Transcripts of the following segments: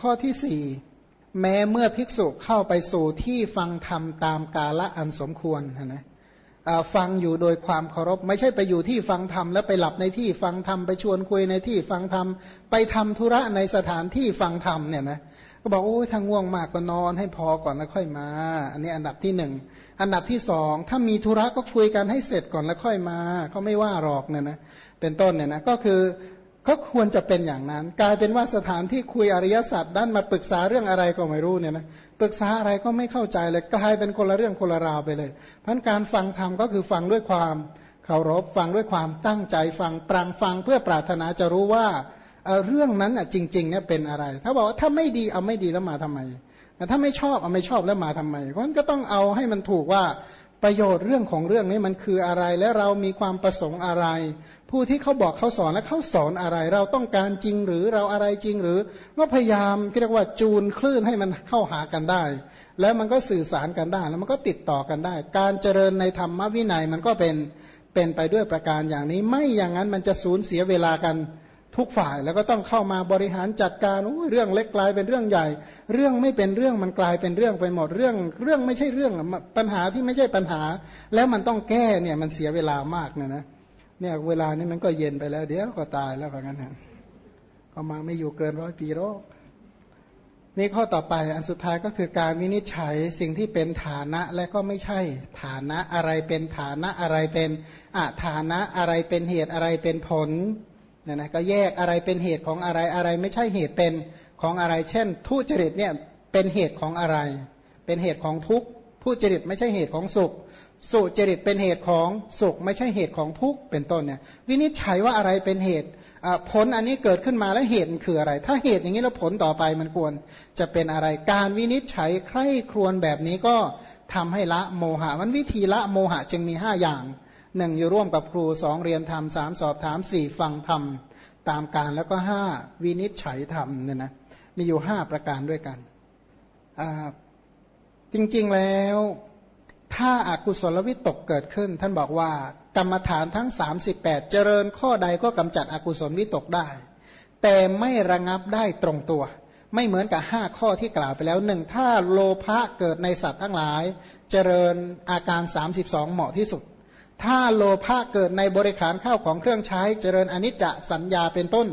ข้อที่สี่แม้เมื่อภิกษุเข้าไปสู่ที่ฟังธรรมตามกาละอันสมควรนะฟังอยู่โดยความเคารพ ไม่ใช่ไปอยู่ที่ฟังธรรมแล้วไปหลับในที่ฟังธรรมไปชวนคุยในที่ฟังธรรมไปทำธุระในสถานที่ฟังธรรมเนี่ยนะก็บอกโอ้ยถ้าง่วงมากก็นอนให้พอก่อนแล้วค่อยมา อันนี้อันดับที่หนึ่งอันดับที่สองถ้ามีธุระก็คุยกันให้เสร็จก่อนแล้วค่อยมาเขาไม่ว่าหรอกเนี่ยนะเป็นต้นเนี่ยนะก็คือ ก็ควรจะเป็นอย่างนั้น กลายเป็นว่าสถานที่คุยอริยสัจด้านมาปรึกษาเรื่องอะไรก็ไม่รู้เนี่ยนะปรึกษาอะไรก็ไม่เข้าใจเลยกลายเป็นคนละเรื่องคนละราวไปเลยเพราะการฟังธรรมก็คือฟังด้วยความเคารพฟังด้วยความตั้งใจฟังปรังฟังเพื่อปรารถนาจะรู้ว่าเรื่องนั้นอะจริงๆเนี่ยเป็นอะไร ถ้าบอกว่าถ้าไม่ดีเอาไม่ดีแล้วมาทำไมถ้าไม่ชอบเอาไม่ชอบแล้วมาทำไมเพราะนั้นก็ต้องเอาให้มันถูกว่า ประโยชน์เรื่องของเรื่องนี้มันคืออะไรและเรามีความประสงค์อะไร ผู้ที่เขาบอกเขาสอนและเขาสอนอะไร เราต้องการจริงหรือเราอะไรจริงหรือก็พยายามเรียกว่าจูนคลื่นให้มันเข้าหากันได้ แล้วมันก็สื่อสารกันได้ แล้วมันก็ติดต่อกันได้ การเจริญในธรรมวินัยมันก็เป็นเป็นไปด้วยประการอย่างนี้ ไม่อย่างนั้นมันจะสูญเสียเวลากัน ทุกฝ่ายแล้วก็ต้องเข้ามาบริหารจัดการเรื่องเล็กกลายเป็นเรื่องใหญ่ เรื่องไม่เป็นเรื่องมันกลายเป็นเรื่องไปหมดเรื่อง เรื่องไม่ใช่เรื่องปัญหาที่ไม่ใช่ปัญหา แล้วมันต้องแก้เนี่ยมันเสียเวลามากเนี่ยนะเนี่ยเวลานี้มันก็เย็นไปแล้วเดี๋ยวก็ตายแล้วแบบนั้นก็มาไม่อยู่เกินร้อยปีหรอกนี่ข้อต่อไปอันสุดท้ายก็คือการวินิจฉัยสิ่งที่เป็นฐานะและก็ไม่ใช่ฐานะอะไรเป็นฐานะอะไรเป็นอฐานะอะไรเป็นเหตุอะไรเป็นผล เนี่ยนะก็แยกอะไรเป็นเหตุของอะไรอะไร ไม่ใช่เหตุเป็นของอะไร เช่น ทุจริตเนี่ยเป็นเหตุของอะไร เป็นเหตุของทุกข์ผู้จริตไม่ใช่เหตุของสุข สุจริตเป็นเหตุของสุข ไม่ใช่เหตุของทุกข์เป็นต้นเนี่ยวินิจฉัยว่าอะไรเป็นเหตุผลอันนี้เกิดขึ้นมาแล้วเหตุคืออะไร ถ้าเหตุอย่างนี้แล้วผลต่อไปมันควรจะเป็นอะไรการวินิจฉัยใคร่ครวญแบบนี้ก็ทำให้ละโมหะมันวิธีละโมหะจึงมีห้าอย่าง หนึ่งอยู่ร่วมกับครูสองเรียนธรรมสามสอบถามสี่ฟังธรรมตามการแล้วก็ห้าวินิจฉัยธรรมเนี่ยนะมีอยู่ห้าประการด้วยกัน จริงๆแล้วถ้าอากุศลวิตกเกิดขึ้น ท่านบอกว่ากรรมฐานทั้ง 38 เจริญข้อใดก็กำจัดอกุศลวิตกได้ แต่ไม่ระงับได้ตรงตัว ไม่เหมือนกับห้าข้อที่กล่าวไปแล้วหนึ่งถ้าโลภะเกิดในสัตว์ทั้งหลาย เจริญอาการ 32 เหมาะที่สุด ถ้าโลภะเกิดในบริขารข้าวของเครื่องใช้เจริญอนิจจสัญญาเป็นต้น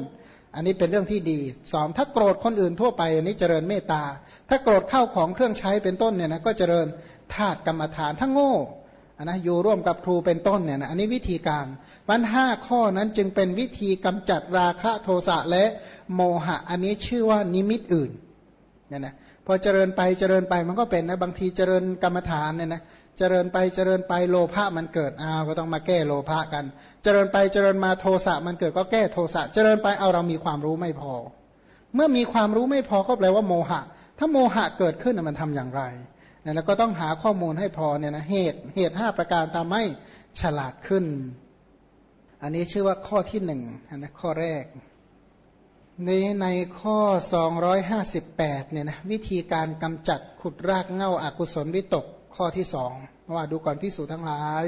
อันนี้เป็นเรื่องที่ดีสองถ้าโกรธคนอื่นทั่วไป อันนี้เจริญเมตตา ถ้าโกรธข้าวของเครื่องใช้เป็นต้นเนี่ยนะก็เจริญธาตุกรรมฐานถ้าโง่อันนะอยู่ร่วมกับครูเป็นต้นเนี่ยนะอันนี้วิธีการมันห้าข้อนั้นจึงเป็นวิธีกำจัดราคะโทสะและโมหะ อันนี้ชื่อว่านิมิตอื่นเนี่ยนะพอเจริญไปเจริญไปมันก็เป็นนะบางทีเจริญกรรมฐานเนี่ยนะ เจริญไปเจริญไปโลภะมันเกิดอ้าวก็ต้องมาแก้โลภะกัน เจริญไปเจริญมาโทสะมันเกิดก็แก้โทสะเจริญไปเอาเรามีความรู้ไม่พอ เมื่อมีความรู้ไม่พอก็แปลว่าโมหะ ถ้าโมหะเกิดขึ้นมันทำอย่างไรเนี่ยแล้วก็ต้องหาข้อมูลให้พอเนี่ยนะเหตุเหตุห้าประการทำให้ฉลาดขึ้น อันนี้ชื่อว่าข้อที่หนึ่งนะข้อแรกในในข้อ 258เนี่ยนะวิธีการกำจัดขุดรากเง่าอากุศลวิตก ข้อที่สองว่าดูก่อนภิกษุทั้งหลาย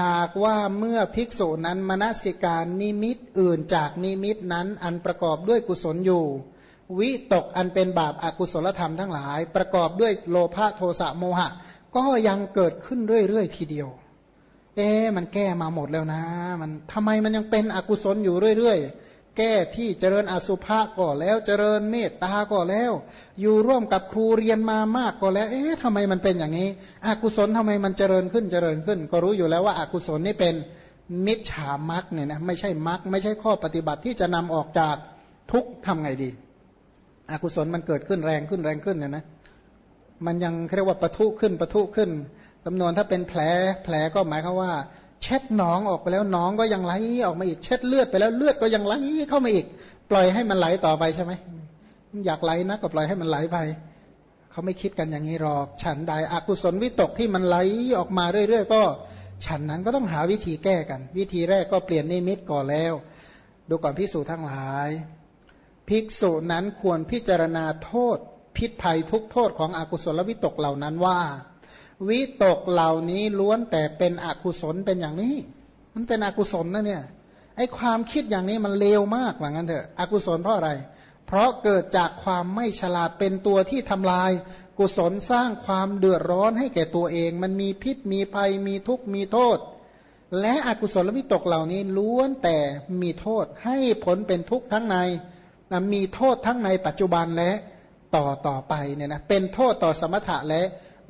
หากว่าเมื่อภิกษุนั้นมนสิการนิมิตอื่นจากนิมิตนั้นอันประกอบด้วยกุศลอยู่ วิตกอันเป็นบาปอากุศลธรรมทั้งหลาย ประกอบด้วยโลภะโทสะโมหะ ก็ยังเกิดขึ้นเรื่อยๆทีเดียว เอ๊มันแก้มาหมดแล้วนะ มันทำไมมันยังเป็นอกุศลอยู่เรื่อยๆ แก้ที่เจริญอสุภะก็แล้วเจริญเมตตาก็แล้ว อยู่ร่วมกับครูเรียนมามากก็แล้ว เอ๊ะทำไมมันเป็นอย่างนี้อกุศลทำไมมันเจริญขึ้นเจริญขึ้น ก็รู้อยู่แล้วว่าอากุศลนี่เป็นมิจฉามักเนี่ยนะไม่ใช่มักไม่ใช่ข้อปฏิบัติที่จะนำออกจากทุกทำไงดี อกุศลมันเกิดขึ้นแรงขึ้นแรงขึ้นเนี่ยนะมันยังเรียกว่าปะทุขึ้นปะทุขึ้นจำนวนถ้าเป็นแผลแผลก็หมายความว่า เช็ดหนองออกไปแล้วหนองก็ยังไหลออกมาอีกเช็ดเลือดไปแล้วเลือดก็ยังไหลเข้ามาอีก ปล่อยให้มันไหลต่อไปใช่ไหมอยากไหลนะก็ปล่อยให้มันไหลไปเขาไม่คิดกันอย่างนี้หรอก ฉันใดอกุศลวิตกที่มันไหลออกมาเรื่อยๆ ก็ฉันนั้นก็ต้องหาวิธีแก้กัน วิธีแรกก็เปลี่ยนนิมิตก่อนแล้ว ดูก่อนพิสูจทั้งหลาย ภิกษุนั้นควรพิจารณาโทษ พิษภัยทุกโทษของอกุศลวิตกเหล่านั้นว่า วิตกเหล่านี้ล้วนแต่เป็นอกุศลเป็นอย่างนี้ มันเป็นอกุศลนะเนี่ยไอความคิดอย่างนี้มันเลวมากว่างั้นเถอะอกุศลเพราะอะไร เพราะเกิดจากความไม่ฉลาดเป็นตัวที่ทำลาย กุศลสร้างความเดือดร้อนให้แก่ตัวเอง มันมีพิษมีภัยมีทุกข์มีโทษ และอกุศลวิตกเหล่านี้ล้วนแต่มีโทษให้ผลเป็นทุกข์ทั้งในมีโทษทั้งในปัจจุบันและต่อต่อไปเนี่ยนะเป็นโทษต่อสมถะและ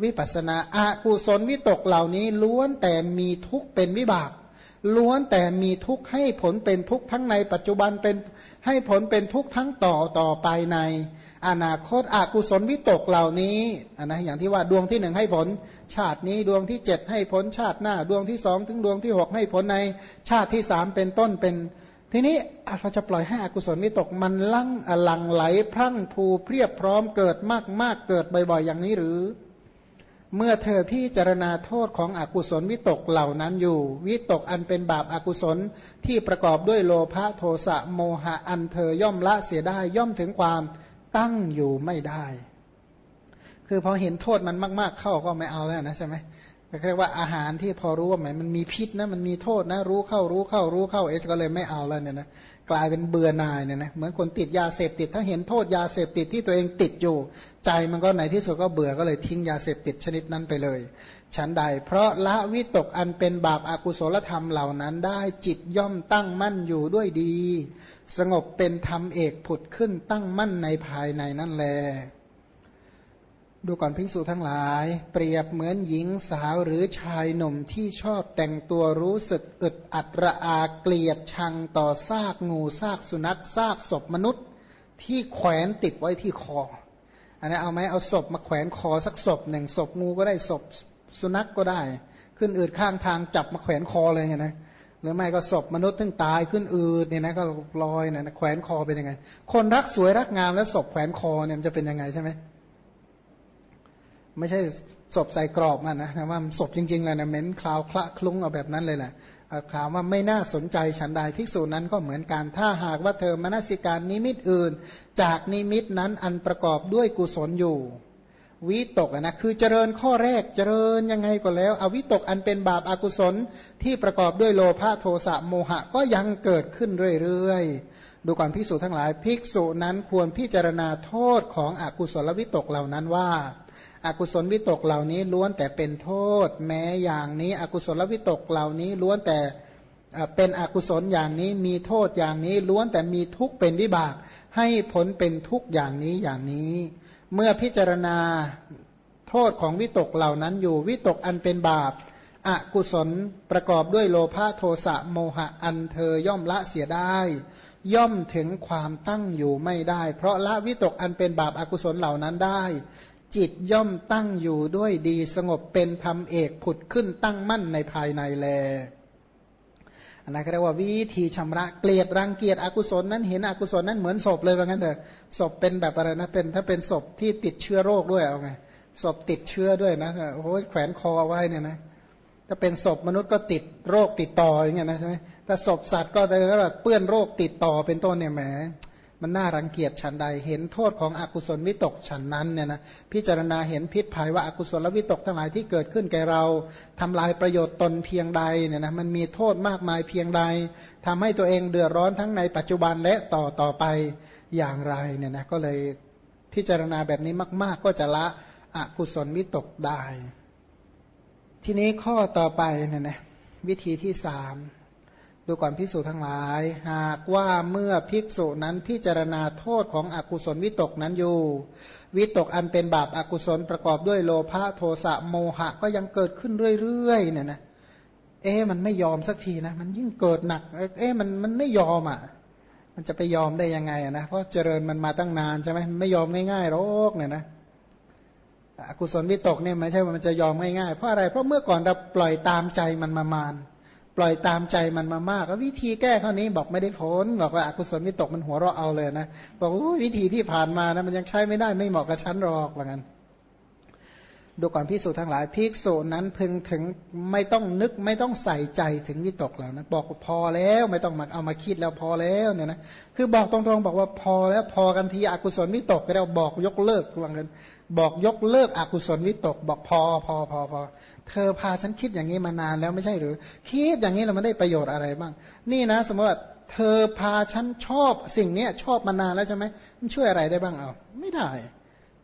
วิปัสนาอากุศลวิตกเหล่านี้ ล้วนแต่มีทุกข์เป็นวิบาก ล้วนแต่มีทุกข์ให้ผลเป็นทุกข์ทั้งในปัจจุบันเป็นให้ผลเป็นทุกข์ทั้งต่อต่อไปใน อนาคตอากุศลวิตกเหล่านี้นะอย่างที่ว่าดวงที่หนึ่งให้ผล ชาตินี้ดวงที่เจ็ดให้ผลชาติหน้า ดวงที่สองถึงดวงที่หกให้ผลในชาติที่สามเป็นต้นเป็นทีนี้เราจะปล่อยให้อกุศลวิตกมันลั่งหลังไหลพรั่งพูเพียบพร้อมเกิดมากมากเกิดบ่อยๆอย่างนี้หรือ เมื่อเธอพี่จารณาโทษของอกุศลวิตกเหล่านั้นอยู่ วิตกอันเป็นบาปอากุศลที่ประกอบด้วยโลภะโทสะโมหะอันเธอย่อมละเสียได้ย่อมถึงความตั้งอยู่ไม่ได้ คือพอเห็นโทษมันมาก ๆ เข้าก็ไม่เอาแล้วนะใช่ไหมเรียกว่าอาหารที่พอรู้ว่าแหมมันมีพิษนะมันมีโทษนะ รู้เข้ารู้เข้ารู้เข้าเอสก็เลยไม่เอาแล้วเนี่ยนะ กลายเป็นเบื่อหน่ายเนี่ยนะเหมือนคนติดยาเสพติด ถ้าเห็นโทษยาเสพติดที่ตัวเองติดอยู่ ใจมันก็ในที่สุดก็เบื่อก็เลยทิ้งยาเสพติดชนิดนั้นไปเลย ฉันใด เพราะละวิตกอันเป็นบาปอากุศลธรรมเหล่านั้นได้จิตย่อมตั้งมั่นอยู่ด้วยดี สงบเป็นธรรมเอกผุดขึ้นตั้งมั่นในภายในนั่นแล ดูก่อนพิสูจทั้งหลาย เปรียบเหมือนหญิงสาวหรือชายหนุ่มที่ชอบแต่งตัวรู้สึกอึดอัดระอาเกลียดชังต่อซากงูซากสุนัขซากศพมนุษย์ ที่แขวนติดไว้ที่คอ อันนี้เอาไหมเอาศพมาแขวนคอสักศพหนึ่งศพงูก็ได้ศพสุนัขก็ได้ ขึ้นอืดข้างทางจับมาแขวนคอเลยไงนะหรือไม่ก็ศพมนุษย์ทึ่งตายขึ้นอืดเนี่ยนะก็ลอยเนี่ยแขวนคอเป็นยังไง คนรักสวยรักงามแล้วศพแขวนคอเนี่ยมันจะเป็นยังไงใช่ไหม ไม่ใช่ศพใส่กรอบมันนะแต่ว่าศพจริงๆเลยนะเหม็นคาวคละคลุ้งเอาแบบนั้นเลยแหละคลาวว่าไม่น่าสนใจฉันใดภิกษุนั้นก็เหมือนกัน ถ้าหากว่าเธอมนสิการนิมิตอื่น จากนิมิตนั้นอันประกอบด้วยกุศลอยู่ วิตกนะคือเจริญข้อแรกเจริญยังไงก็แล้ว อวิตกอันเป็นบาปอากุศลที่ประกอบด้วยโลภะโทสะโมหะก็ยังเกิดขึ้นเรื่อยๆ ดูก่อนภิกษุทั้งหลายภิกษุนั้นควรพิจารณาโทษของอกุศลวิตกเหล่านั้นว่า อกุศลวิตกเหล่านี้ล้วนแต่เป็นโทษ แม้อย่างนี้ อกุศลวิตกเหล่านี้ล้วนแต่เป็นอกุศลอย่างนี้มีโทษอย่างนี้ล้วนแต่มีทุกข์เป็นวิบาก ให้ผลเป็นทุกข์อย่างนี้อย่างนี้ เมื่อพิจารณาโทษของวิตกเหล่านั้นอยู่วิตกอันเป็นบาปอกุศลประกอบด้วยโลภะโทสะโมหะอันเธอย่อมละเสียได้ ย่อมถึงความตั้งอยู่ไม่ได้ เพราะละวิตกอันเป็นบาปอากุศลเหล่านั้นได้ จิตย่อมตั้งอยู่ด้วยดีสงบเป็นธรรมเอกผุดขึ้นตั้งมั่นในภายในแลอันนั้นเรียกว่าวิธีชำระเกลียดรังเกียจอกุศลนั้นเห็นอกุศลนั้นเหมือนศพเลยว่างั้นเถอะศพเป็นแบบอะไรนะเป็นถ้าเป็นศพที่ติดเชื้อโรคด้วยเอาไงศพติดเชื้อด้วยนะโอ้โหแขวนคอเอาไว้เนี่ยนะถ้าเป็นศพมนุษย์ก็ติดโรคติดต่ออย่างเงี้ยนะใช่ไหมถ้าศพสัตว์ก็จะแบบเปื้อนโรคติดต่อเป็นต้นเนี่ยแหม มันน่ารังเกียจฉันใด เห็นโทษของอกุศลวิตกฉันนั้นเนี่ยนะพิจารณาเห็นพิษภัยว่าอากุศลวิตกทั้งหลายที่เกิดขึ้นแก่เราทำลายประโยชน์ตนเพียงใดเนี่ยนะมันมีโทษมากมายเพียงใดทำให้ตัวเองเดือดร้อนทั้งในปัจจุบันและต่อต่อไปอย่างไรเนี่ยนะก็เลยพิจารณาแบบนี้มาก ๆ ก็จะละอกุศลวิตกได้ ทีนี้ข้อต่อไปเนี่ยนะวิธีที่สาม ดูก่อนภิกษุทั้งหลาย หากว่าเมื่อภิกษุนั้นพิจารณาโทษของอกุศลวิตกนั้นอยู่ วิตกอันเป็นบาปอากุศลประกอบด้วยโลภะโทสะโมหะก็ยังเกิดขึ้นเรื่อยๆเนี่ยนะเอ๊มันไม่ยอมสักทีนะมันยิ่งเกิดหนักเอ๊มันมันไม่ยอมอะ มันจะไปยอมได้ยังไงนะเพราะเจริญมันมาตั้งนานใช่ไหมไม่ยอมง่ายๆหรอกเนี่ยนะอกุศลวิตกเนี่ยไม่ใช่ว่ามันจะยอมง่ายๆเพราะอะไรเพราะเมื่อก่อนเราปล่อยตามใจมันมามาน ปล่อยตามใจมันมามากวิธีแก้ข้อนี้บอกไม่ได้ผลบอกว่าอกุศลมิตกมันหัวเราะเอาเลยนะบอกวิธีที่ผ่านมานะมันยังใช้ไม่ได้ไม่เหมาะกับฉันหรอกว่างั้นดูก่อนพิสูจน์ทั้งหลายพิกษุนั้นพึงถึงไม่ต้องนึกไม่ต้องใส่ใจถึงวิตกเหล่านั้นบอกพอแล้วไม่ต้องมาเอามาคิดแล้วพอแล้วเนี่ยนะคือบอกตรงๆบอกว่าพอแล้วพอกันทีอกุศลวิตกก็เราบอกยกเลิกว่างั้น บอกยกเลิกอกุศลวิตก บอกพอพอพอพอเธอพาฉันคิดอย่างนี้มานานแล้วไม่ใช่หรือ คิดอย่างนี้เราไม่ได้ประโยชน์อะไรบ้าง นี่นะ สมมติว่าเธอพาฉันชอบสิ่งเนี้ยชอบมานานแล้วใช่ไหมมันช่วยอะไรได้บ้างเอา ไม่ได้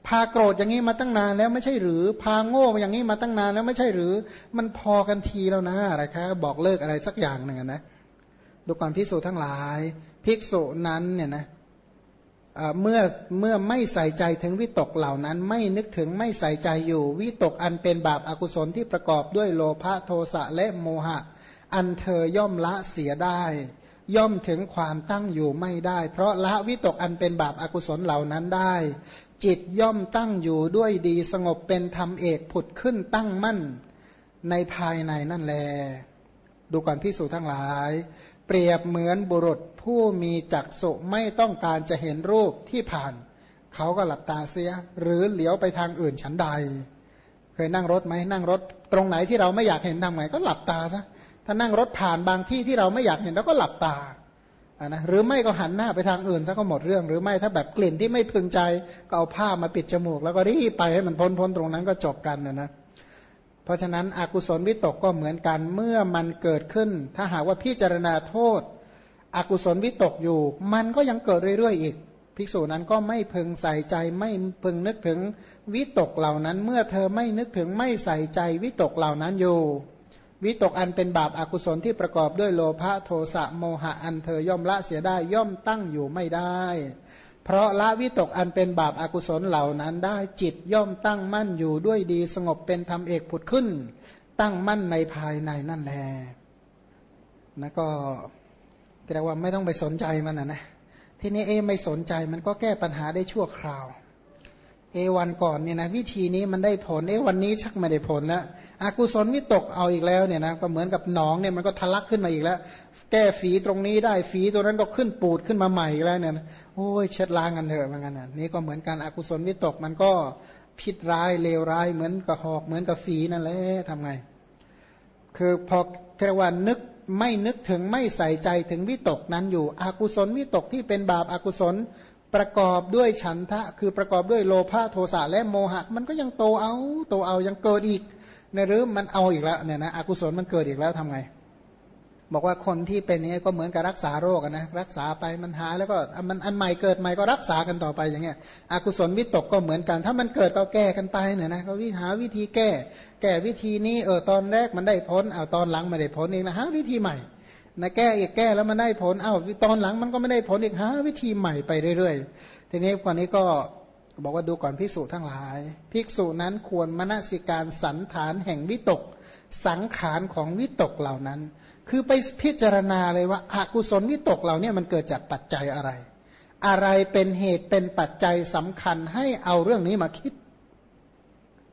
พาโกรธอย่างนี้มาตั้งนานแล้วไม่ใช่หรือ พาโง่อย่างนี้มาตั้งนานแล้วไม่ใช่หรือ มันพอกันทีแล้วนะอะไรคะบอกเลิกอะไรสักอย่างหนึ่งนะดูก่อนพิสูจทั้งหลาย ภิกษุนั้นเนี่ยนะเเมื่อเมื่อไม่ใส่ใจถึงวิตกเหล่านั้น ไม่นึกถึงไม่ใส่ใจอยู่ วิตกอันเป็นบาปอากุศลที่ประกอบด้วยโลภะโทสะและโมหะ อันเธอย่อมละเสียได้ ย่อมถึงความตั้งอยู่ไม่ได้ เพราะละวิตกอันเป็นบาปอากุศลเหล่านั้นได้ จิตย่อมตั้งอยู่ด้วยดีสงบเป็นธรรมเอกผุดขึ้นตั้งมั่นในภายในนั่นแล ดูก่อนพิสูจทั้งหลาย เปรียบเหมือนบุรุษผู้มีจักษุไม่ต้องการจะเห็นรูปที่ผ่าน เขาก็หลับตาเสีย หรือเหลียวไปทางอื่นฉันใด เคยนั่งรถไหมนั่งรถ ตรงไหนที่เราไม่อยากเห็นทำไงก็หลับตาซะถ้านั่งรถผ่านบางที่ที่เราไม่อยากเห็นเราก็หลับตาอ่านะหรือไม่ก็หันหน้าไปทางอื่นซะก็หมดเรื่อง หรือไม่ถ้าแบบกลิ่นที่ไม่พึงใจก็เอาผ้ามาปิดจมูก แล้วก็รีบไปให้มันพ้นพ้นตรงนั้นก็จบกันนะนะ เพราะฉะนั้นอกุศลวิตกก็เหมือนกันเมื่อมันเกิดขึ้น ถ้าหากว่าพิจารณาโทษ อกุศลวิตกอยู่ มันก็ยังเกิดเรื่อยๆอีก ภิกษุนั้นก็ไม่พึงใส่ใจไม่พึงนึกถึงวิตกเหล่านั้น เมื่อเธอไม่นึกถึงไม่ใส่ใจวิตกเหล่านั้นอยู่วิตกอันเป็นบาปอากุศลที่ประกอบด้วยโลภะโทสะโมหะอันเธอย่อมละเสียได้ย่อมตั้งอยู่ไม่ได้ เพราะละวิตกอันเป็นบาปอากุศลเหล่านั้นได้จิตย่อมตั้งมั่นอยู่ด้วยดีสงบเป็นธรรมเอกผุดขึ้น ตั้งมั่นในภายในนั่นแหละนะก็แปลว่าไม่ต้องไปสนใจมันนะนะทีนี้เอไม่สนใจมันก็แก้ปัญหาได้ชั่วคราว เอวันก่อนเนี่ยนะวิธีนี้มันได้ผลเอวันนี้ชักไม่ได้ผลแล้วอกุศลวิตกเอาอีกแล้วเนี่ยนะก็เหมือนกับหนองเนี่ยมันก็ทะลักขึ้นมาอีกแล้ว แก้ฝีตรงนี้ได้ฝีตัวนั้นก็ขึ้นปูดขึ้นมาใหม่อีกแล้วเนี่ยโอ้ยเช็ดล้างกันเถอะเหมือนกันนะนี่ก็เหมือนกันอกุศลวิตกมันก็พิษร้ายเลวร้ายเหมือนกับหอกเหมือนกับฝีนั่นแหละทำไง คือพอเรียกว่านึกไม่นึกถึงไม่ใส่ใจถึงวิตกนั้นอยู่อกุศลวิตกที่เป็นบาปอากุศล ประกอบด้วยฉันทะ คือประกอบด้วยโลภะโทสะและโมหะ มันก็ยังโตเอาโตเอายังเกิดอีกในหรือมันเอาอีกแล้วเนี่ยนะอกุศลมันเกิดอีกแล้วทำไง บอกว่าคนที่เป็นนี้ก็เหมือนกับรักษาโรคนะรักษาไปมันหายแล้วก็มันอันใหม่เกิดใหม่ก็รักษากันต่อไปอย่างเงี้ยอกุศลวิตกก็เหมือนกัน ถ้ามันเกิดก็แก้กันไปเนี่ยนะก็วิหาวิธีแก้ แก้วิธีนี้เออตอนแรกมันได้ผลเอาตอนหลังไม่ได้ผลเองนะหาวิธีใหม่ นะแก้อีกแก้แล้วมันได้ผลเอาตอนหลังมันก็ไม่ได้ผลอีกหาวิธีใหม่ไปเรื่อยๆ ทีนี้ก่อนนี้ก็บอกว่าดูก่อนภิกษุทั้งหลาย ภิกษุนั้นควรมนสิการสันฐานแห่งวิตก สังขารของวิตกเหล่านั้น คือไปพิจารณาเลยว่าอากุศลวิตกเรานี่ยมันเกิดจากปัจจัยอะไร อะไรเป็นเหตุเป็นปัจจัยสำคัญให้เอาเรื่องนี้มาคิด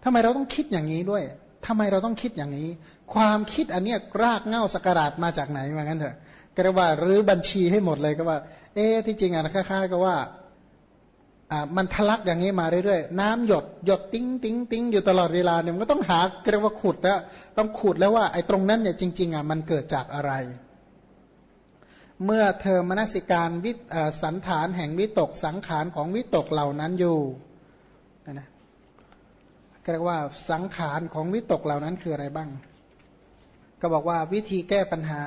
ทำไมเราต้องคิดอย่างนี้ด้วย ทำไมเราต้องคิดอย่างนี้ ความคิดอันเนี้ยรากเหง้าศักราชมาจากไหนมางั้นเถอะก็เรียกว่ารื้อบัญชีให้หมดเลยก็ว่า เอ๊ที่จริงอะคล้ายๆก็ว่ามันทะลักอย่างนี้มาเรื่อยๆน้ำหยดหยดติ้งติ้งติ้งอยู่ตลอดเวลาเนี่ยมันก็ต้องหาเรียกว่าขุดแล้วต้องขุดแล้วว่าไอ้ตรงนั้นเนี่ยจริงๆอะมันเกิดจากอะไร เมื่อเธอมนสิการวิสัณฐานแห่งวิตกสังขารของวิตกเหล่านั้นอยู่นะ เรียกว่าสังขารของวิตกเหล่านั้นคืออะไรบ้าง ก็บอกว่าวิธีแก้ปัญหา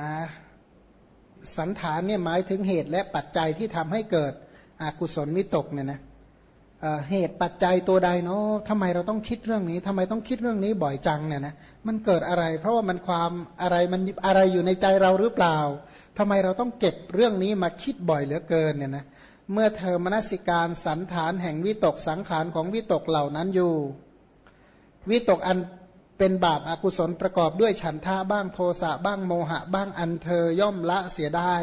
สันฐานเนี่ยหมายถึงเหตุและปัจจัยที่ทำให้เกิดอกุศลวิตกเนี่ยนะเหตุปัจจัยตัวใดเนาะทำไมเราต้องคิดเรื่องนี้ทำไมต้องคิดเรื่องนี้บ่อยจังเนี่ยนะมันเกิดอะไร เพราะว่ามันความอะไรมันอะไรอยู่ในใจเราหรือเปล่าทำไมเราต้องเก็บเรื่องนี้มาคิดบ่อยเหลือเกินเนี่ยนะเมื่อเธอมนสิการสันฐานแห่งวิตกสังขารของวิตกเหล่านั้นอยู่ วิตกอันเป็นบาปอากุศลประกอบด้วยฉันทะบ้างโทสะบ้างโมหะ บ้างอันเธอย่อมละเสียได้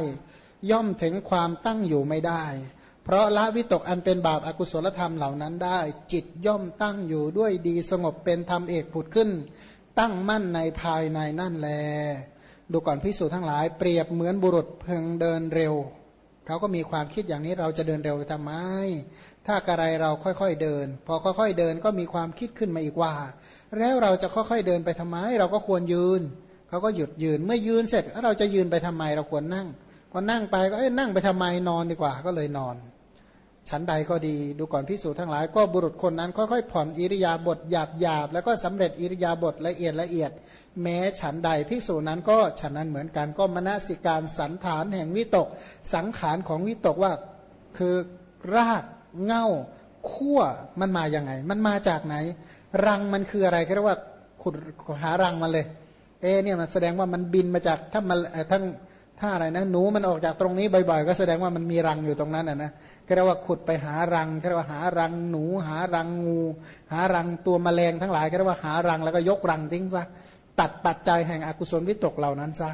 ย่อมถึงความตั้งอยู่ไม่ได้ เพราะละวิตกอันเป็นบาปอากุศลธรรมเหล่านั้นได้ จิตย่อมตั้งอยู่ด้วยดีสงบเป็นธรรมเอกผุดขึ้น ตั้งมั่นในภายในนั่นแล ดูก่อนพิสูจน์ทั้งหลายเปรียบเหมือนบุรุษเพึงเดินเร็ว เขาก็มีความคิดอย่างนี้เราจะเดินเร็วทำไม ถ้ากระไรเราค่อยๆเดิน พอค่อยๆเดินก็มีความคิดขึ้นมาอีกว่า แล้วเราจะค่อยๆเดินไปทำไม เราก็ควรยืนเขาก็หยุดยืนเมื่อยืนเสร็จเราจะยืนไปทำไมเราควรนั่งพอนั่งไปก็เอ้ยนั่งไปทำไมนอนดีกว่าก็เลยนอน ชั้นใดก็ดีดูก่อนพิสูจทั้งหลาย ก็บุรุษคนนั้น ค่อยๆผ่อนอิริยาบถหยาบหยาบแล้วก็สำเร็จอิริยาบถละเอียดละเอียด แม้ฉันใดพิสูจนั้นก็ฉันนั้นเหมือนกันก็มณสิการสันฐานแห่งวิตก สังขารของวิตกว่าคือราก เง่าขั้วมันมาอย่างไง มันมาจากไหน รังมันคืออะไรก็เรียกว่าขุดหารังมาเลย เอเนี่ยมันแสดงว่ามันบินมาจากถ้ามันทั้งถ้าอะไรนะหนูมันออกจากตรงนี้บ่อยๆ ก็แสดงว่ามันมีรังอยู่ตรงนั้นนะนะก็เรียกว่าขุดไปหารังก็เรียกว่าหารังหนูหารังงู หารังตัวแมลงทั้งหลายก็เรียกว่าหารังแล้วก็ยกรังทิ้งซะตัดปัจจัยแห่งอกุศลวิตกเหล่านั้นซะ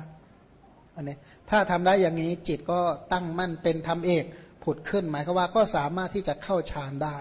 อันนี้ถ้าทำได้อย่างนี้จิตก็ตั้งมั่นเป็นธรรมเอก ผุดขึ้นหมายก็ว่าก็สามารถที่จะเข้าฌานได้